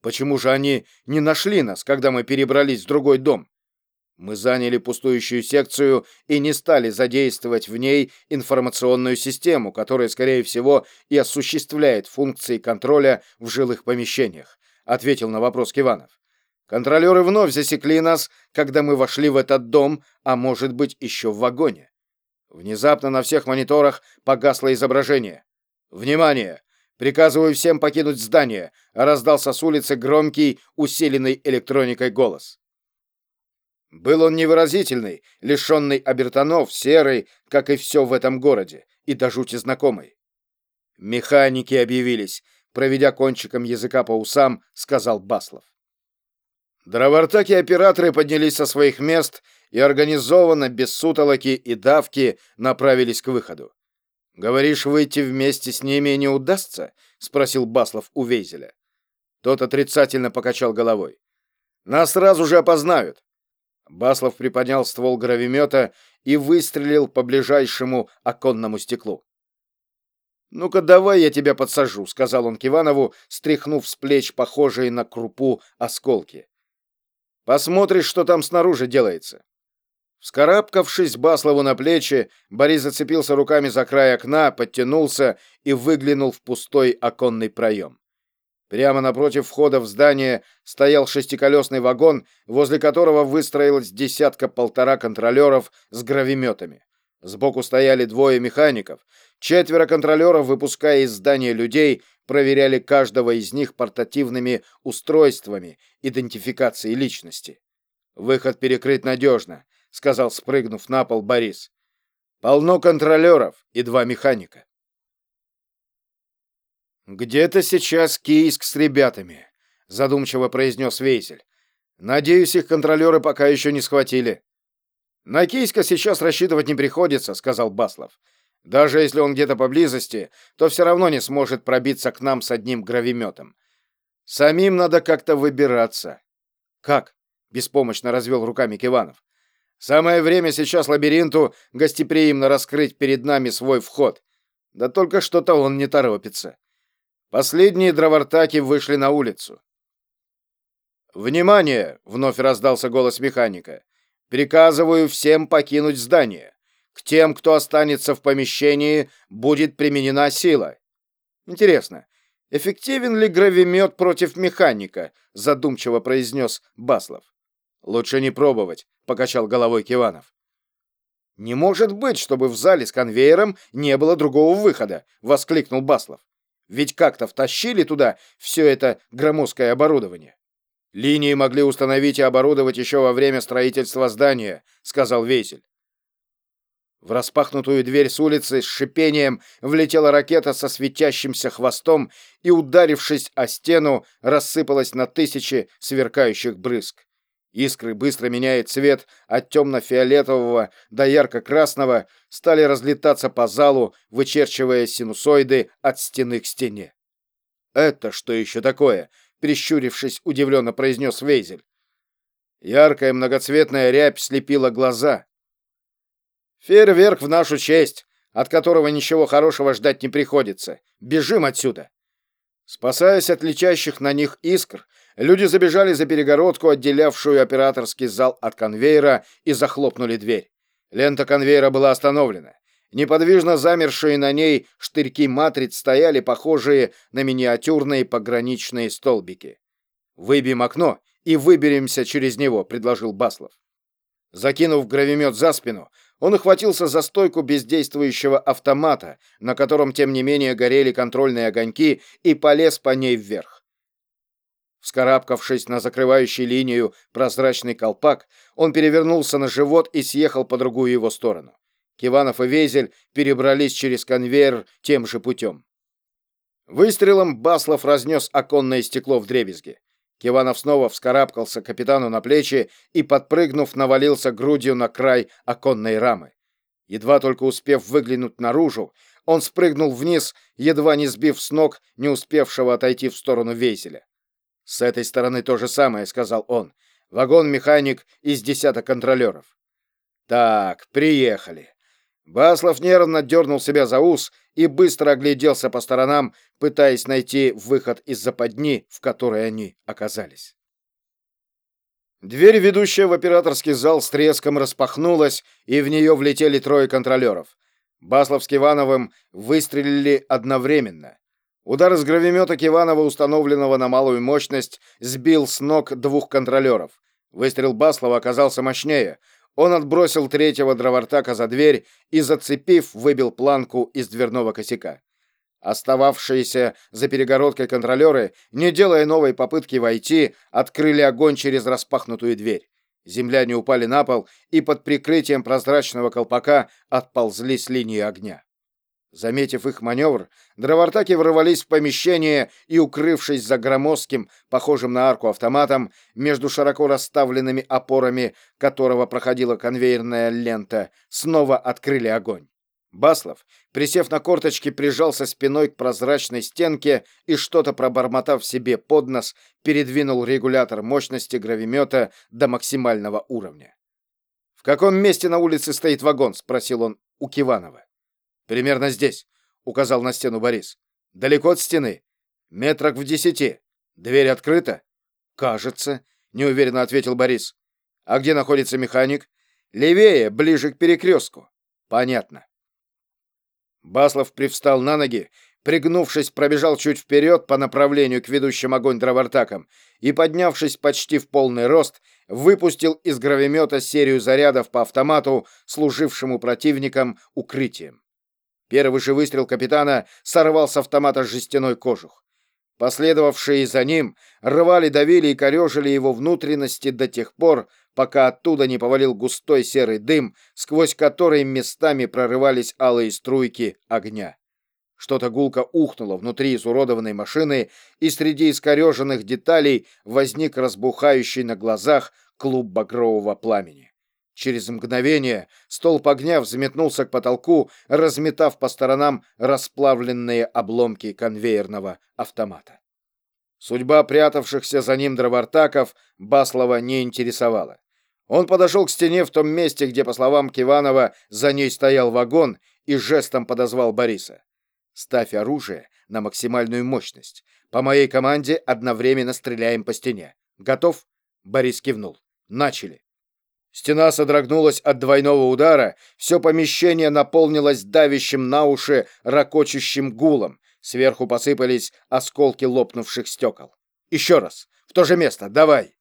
Почему же они не нашли нас, когда мы перебрались в другой дом? Мы заняли пустующую секцию и не стали задействовать в ней информационную систему, которая, скорее всего, и осуществляет функции контроля в жилых помещениях, ответил на вопрос Киванов. Контролеры вновь засекли нас, когда мы вошли в этот дом, а может быть, еще в вагоне. Внезапно на всех мониторах погасло изображение. Внимание! Приказываю всем покинуть здание, раздался с улицы громкий, усиленный электроникой голос. Был он невыразительный, лишенный обертонов, серый, как и все в этом городе, и до жути знакомый. Механики объявились, проведя кончиком языка по усам, сказал Баслов. Дровартаки операторы поднялись со своих мест и организованно, без сутолоки и давки, направились к выходу. «Говоришь, выйти вместе с ними не удастся?» — спросил Баслов у Вейзеля. Тот отрицательно покачал головой. «Нас сразу же опознают. Баслов приподнял ствол гравимета и выстрелил по ближайшему оконному стеклу. «Ну-ка давай я тебя подсажу», — сказал он Киванову, стряхнув с плеч похожие на крупу осколки. «Посмотришь, что там снаружи делается». Вскарабкавшись Баслову на плечи, Борис зацепился руками за край окна, подтянулся и выглянул в пустой оконный проем. Прямо напротив входа в здание стоял шестиколесный вагон, возле которого выстроилось десятка-полтора контролеров с гравиметами. Сбоку стояли двое механиков. Четверо контролеров, выпуская из здания людей, проверяли каждого из них портативными устройствами идентификации личности. «Выход перекрыт надежно», — сказал, спрыгнув на пол Борис. «Полно контролеров и два механика». «Где-то сейчас Кийск с ребятами», — задумчиво произнес Вейсель. «Надеюсь, их контролеры пока еще не схватили». «На Кийска сейчас рассчитывать не приходится», — сказал Баслов. «Даже если он где-то поблизости, то все равно не сможет пробиться к нам с одним гравиметом. Самим надо как-то выбираться». «Как?» — беспомощно развел руками Киванов. «Самое время сейчас лабиринту гостеприимно раскрыть перед нами свой вход. Да только что-то он не торопится». Последние дровартаки вышли на улицу. «Внимание!» — вновь раздался голос механика. «Приказываю всем покинуть здание. К тем, кто останется в помещении, будет применена сила». «Интересно, эффективен ли гравимет против механика?» — задумчиво произнес Баслов. «Лучше не пробовать», — покачал головой Киванов. «Не может быть, чтобы в зале с конвейером не было другого выхода!» — воскликнул Баслов. Ведь как-то втащили туда все это громоздкое оборудование. Линии могли установить и оборудовать еще во время строительства здания, сказал Весель. В распахнутую дверь с улицы с шипением влетела ракета со светящимся хвостом и, ударившись о стену, рассыпалась на тысячи сверкающих брызг. Искры, быстро меняя цвет от темно-фиолетового до ярко-красного, стали разлетаться по залу, вычерчивая синусоиды от стены к стене. «Это что еще такое?» — прищурившись, удивленно произнес Вейзель. Яркая многоцветная рябь слепила глаза. «Фейерверк в нашу честь, от которого ничего хорошего ждать не приходится. Бежим отсюда!» Спасаясь от летящих на них искр, люди забежали за перегородку, отделявшую операторский зал от конвейера, и захлопнули дверь. Лента конвейера была остановлена. Неподвижно замершие на ней штырьки матриц стояли похожие на миниатюрные пограничные столбики. «Выбьем окно и выберемся через него», — предложил Баслов. Закинув гравимет за спину, он ухватился за стойку бездействующего автомата, на котором, тем не менее, горели контрольные огоньки, и полез по ней вверх. Вскарабкавшись на закрывающий линию прозрачный колпак, он перевернулся на живот и съехал по другую его сторону. Киванов и Везель перебрались через конвейер тем же путем. Выстрелом Баслов разнес оконное стекло в дребезги. Киванов снова вскарабкался капитану на плечи и, подпрыгнув, навалился грудью на край оконной рамы. Едва только успев выглянуть наружу, он спрыгнул вниз, едва не сбив с ног не успевшего отойти в сторону Вейзеля. «С этой стороны то же самое», — сказал он. «Вагон-механик из десяток контролеров». «Так, приехали». Баслов нервно дернул себя за ус и быстро огляделся по сторонам, пытаясь найти выход из западни, в которой они оказались. Дверь, ведущая в операторский зал, с треском распахнулась, и в нее влетели трое контролеров. Баслов с Кивановым выстрелили одновременно. Удар из гравимета Киванова, установленного на малую мощность, сбил с ног двух контролеров. Выстрел Баслова оказался мощнее. Он отбросил третьего дровартака за дверь и, зацепив, выбил планку из дверного косяка. Остававшиеся за перегородкой контролеры, не делая новой попытки войти, открыли огонь через распахнутую дверь. Земляне упали на пол и под прикрытием прозрачного колпака отползли с линии огня. Заметив их маневр, дровартаки ворвались в помещение и, укрывшись за громоздким, похожим на арку автоматом, между широко расставленными опорами которого проходила конвейерная лента, снова открыли огонь. Баслов, присев на корточки, прижался спиной к прозрачной стенке и, что-то пробормотав себе под нос, передвинул регулятор мощности гравимета до максимального уровня. «В каком месте на улице стоит вагон?» — спросил он у Киванова. «Примерно здесь», — указал на стену Борис. «Далеко от стены. Метрах в десяти. Дверь открыта?» «Кажется», — неуверенно ответил Борис. «А где находится механик?» «Левее, ближе к перекрестку». «Понятно». Баслов привстал на ноги, пригнувшись, пробежал чуть вперед по направлению к ведущим огонь дровартакам и, поднявшись почти в полный рост, выпустил из гравимета серию зарядов по автомату, служившему противникам укрытием. Первый же выстрел капитана сорвал с автомата жестяной кожух. Последовавшие за ним рвали, давили и корежили его внутренности до тех пор, пока оттуда не повалил густой серый дым, сквозь который местами прорывались алые струйки огня. Что-то гулко ухнуло внутри изуродованной машины, и среди искореженных деталей возник разбухающий на глазах клуб багрового пламени. Через мгновение столб огня взметнулся к потолку, разметав по сторонам расплавленные обломки конвейерного автомата. Судьба прятавшихся за ним дровартаков Баслова не интересовала. Он подошел к стене в том месте, где, по словам Киванова, за ней стоял вагон, и жестом подозвал Бориса. «Ставь оружие на максимальную мощность. По моей команде одновременно стреляем по стене. Готов?» Борис кивнул. «Начали». Стена содрогнулась от двойного удара, все помещение наполнилось давящим на уши ракочущим гулом, сверху посыпались осколки лопнувших стекол. «Еще раз! В то же место! Давай!»